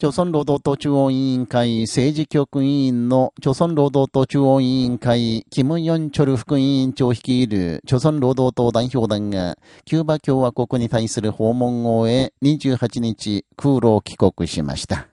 朝鮮労働党中央委員会政治局委員の朝鮮労働党中央委員会、キム・ヨンチョル副委員長率いる朝鮮労働党代表団が、キューバ共和国に対する訪問を終え、28日、空路を帰国しました。